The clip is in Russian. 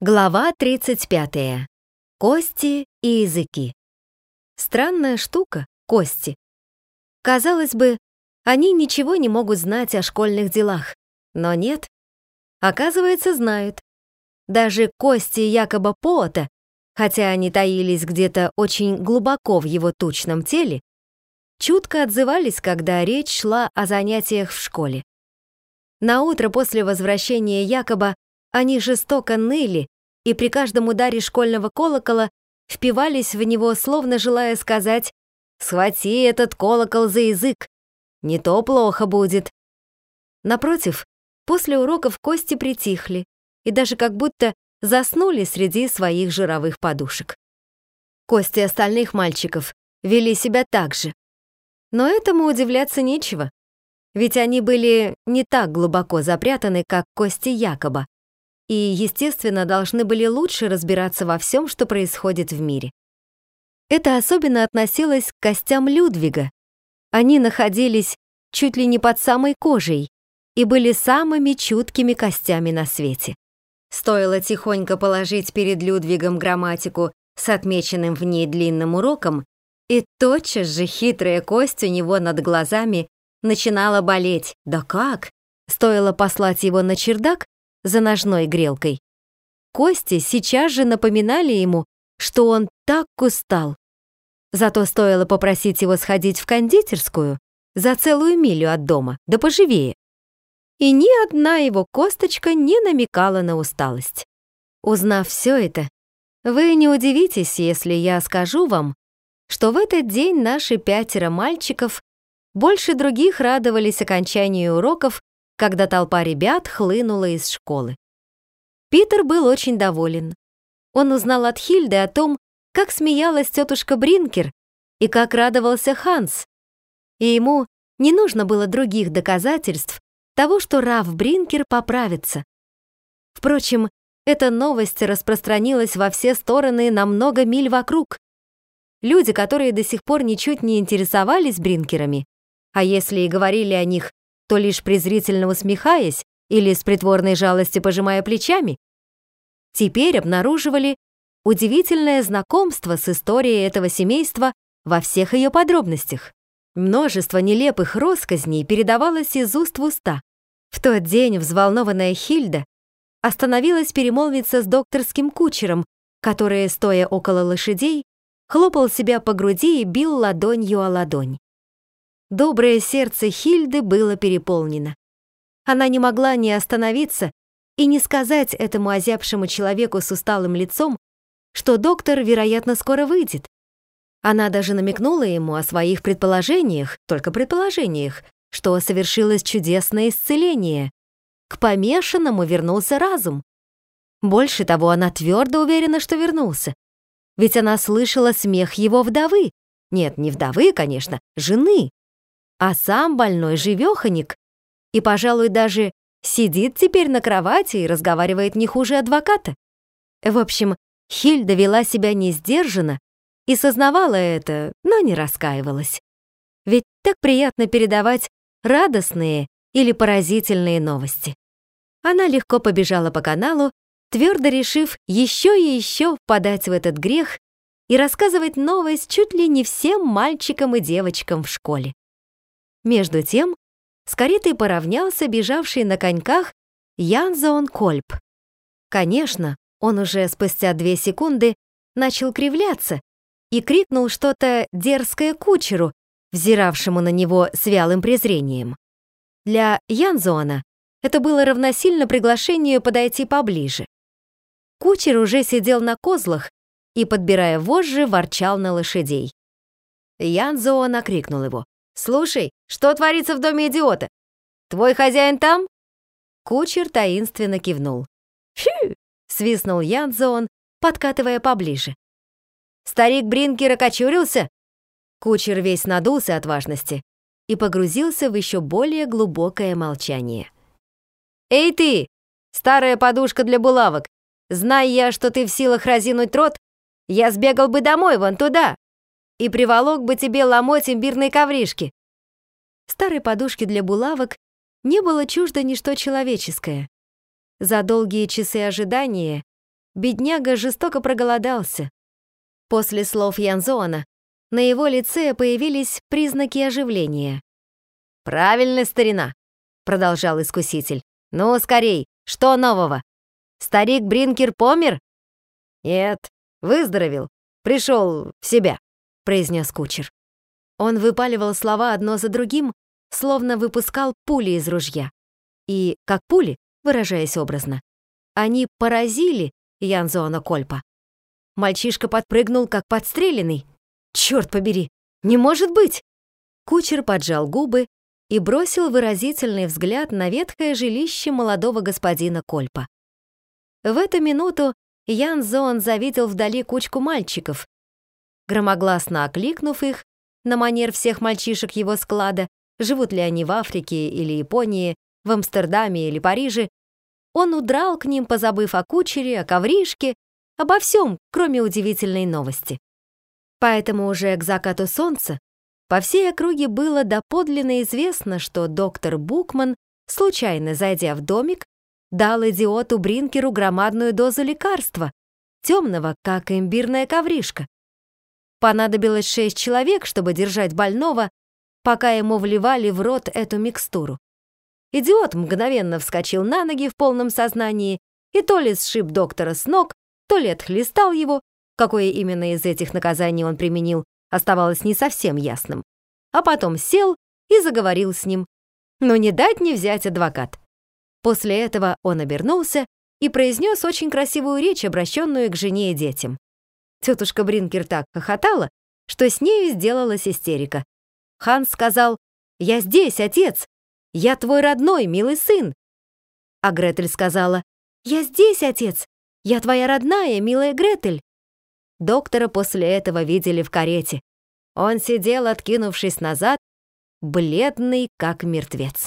Глава 35. Кости и языки. Странная штука — кости. Казалось бы, они ничего не могут знать о школьных делах, но нет. Оказывается, знают. Даже кости якобы Пота, хотя они таились где-то очень глубоко в его тучном теле, чутко отзывались, когда речь шла о занятиях в школе. На утро после возвращения Якоба они жестоко ныли и при каждом ударе школьного колокола впивались в него, словно желая сказать «Схвати этот колокол за язык, не то плохо будет». Напротив, после уроков кости притихли и даже как будто заснули среди своих жировых подушек. Кости остальных мальчиков вели себя так же. Но этому удивляться нечего, ведь они были не так глубоко запрятаны, как кости Якоба, и, естественно, должны были лучше разбираться во всем, что происходит в мире. Это особенно относилось к костям Людвига. Они находились чуть ли не под самой кожей и были самыми чуткими костями на свете. Стоило тихонько положить перед Людвигом грамматику с отмеченным в ней длинным уроком, и тотчас же хитрая кость у него над глазами начинала болеть. Да как? Стоило послать его на чердак, за ножной грелкой. Кости сейчас же напоминали ему, что он так устал. Зато стоило попросить его сходить в кондитерскую за целую милю от дома, да поживее. И ни одна его косточка не намекала на усталость. Узнав все это, вы не удивитесь, если я скажу вам, что в этот день наши пятеро мальчиков больше других радовались окончанию уроков когда толпа ребят хлынула из школы. Питер был очень доволен. Он узнал от Хильды о том, как смеялась тетушка Бринкер и как радовался Ханс. И ему не нужно было других доказательств того, что Раф Бринкер поправится. Впрочем, эта новость распространилась во все стороны на много миль вокруг. Люди, которые до сих пор ничуть не интересовались Бринкерами, а если и говорили о них то лишь презрительно усмехаясь или с притворной жалостью пожимая плечами, теперь обнаруживали удивительное знакомство с историей этого семейства во всех ее подробностях. Множество нелепых россказней передавалось из уст в уста. В тот день взволнованная Хильда остановилась перемолвиться с докторским кучером, который, стоя около лошадей, хлопал себя по груди и бил ладонью о ладонь. Доброе сердце Хильды было переполнено. Она не могла не остановиться и не сказать этому озябшему человеку с усталым лицом, что доктор, вероятно, скоро выйдет. Она даже намекнула ему о своих предположениях, только предположениях, что совершилось чудесное исцеление. К помешанному вернулся разум. Больше того, она твердо уверена, что вернулся. Ведь она слышала смех его вдовы. Нет, не вдовы, конечно, жены а сам больной живеханик и, пожалуй, даже сидит теперь на кровати и разговаривает не хуже адвоката. В общем, Хильда вела себя несдержанно и сознавала это, но не раскаивалась. Ведь так приятно передавать радостные или поразительные новости. Она легко побежала по каналу, твердо решив еще и еще впадать в этот грех и рассказывать новость чуть ли не всем мальчикам и девочкам в школе. Между тем, с каретой поравнялся бежавший на коньках Янзон Кольп. Конечно, он уже спустя две секунды начал кривляться и крикнул что-то дерзкое кучеру, взиравшему на него с вялым презрением. Для Янзона это было равносильно приглашению подойти поближе. Кучер уже сидел на козлах и, подбирая вожжи, ворчал на лошадей. Янзоон окрикнул его. «Слушай, что творится в доме идиота? Твой хозяин там?» Кучер таинственно кивнул. «Фью!» — свистнул Янзон, подкатывая поближе. «Старик Бринкер окочурился?» Кучер весь надулся от важности и погрузился в еще более глубокое молчание. «Эй ты, старая подушка для булавок! Знай я, что ты в силах разинуть рот, я сбегал бы домой вон туда, и приволок бы тебе ломоть имбирной ковришки. Старой подушки для булавок не было чуждо ничто человеческое. За долгие часы ожидания Бедняга жестоко проголодался. После слов Янзона на его лице появились признаки оживления. «Правильно, старина», — продолжал искуситель. «Ну, скорей, что нового? Старик Бринкер помер?» «Нет, выздоровел, пришел в себя», — произнес кучер. Он выпаливал слова одно за другим, словно выпускал пули из ружья. И, как пули, выражаясь образно, они поразили Янзона Кольпа. Мальчишка подпрыгнул, как подстреленный. «Черт побери! Не может быть!» Кучер поджал губы и бросил выразительный взгляд на ветхое жилище молодого господина Кольпа. В эту минуту Ян Зоон завидел вдали кучку мальчиков. Громогласно окликнув их, на манер всех мальчишек его склада, живут ли они в Африке или Японии, в Амстердаме или Париже, он удрал к ним, позабыв о кучере, о ковришке, обо всем, кроме удивительной новости. Поэтому уже к закату солнца по всей округе было доподлинно известно, что доктор Букман, случайно зайдя в домик, дал идиоту Бринкеру громадную дозу лекарства, темного, как имбирная ковришка. Понадобилось шесть человек, чтобы держать больного, пока ему вливали в рот эту микстуру. Идиот мгновенно вскочил на ноги в полном сознании и то ли сшиб доктора с ног, то ли отхлестал его, какое именно из этих наказаний он применил, оставалось не совсем ясным. А потом сел и заговорил с ним. Но не дать не взять адвокат. После этого он обернулся и произнес очень красивую речь, обращенную к жене и детям. Тетушка Бринкер так хохотала, что с нею сделалась истерика. Ханс сказал «Я здесь, отец! Я твой родной, милый сын!» А Гретель сказала «Я здесь, отец! Я твоя родная, милая Гретель!» Доктора после этого видели в карете. Он сидел, откинувшись назад, бледный, как мертвец.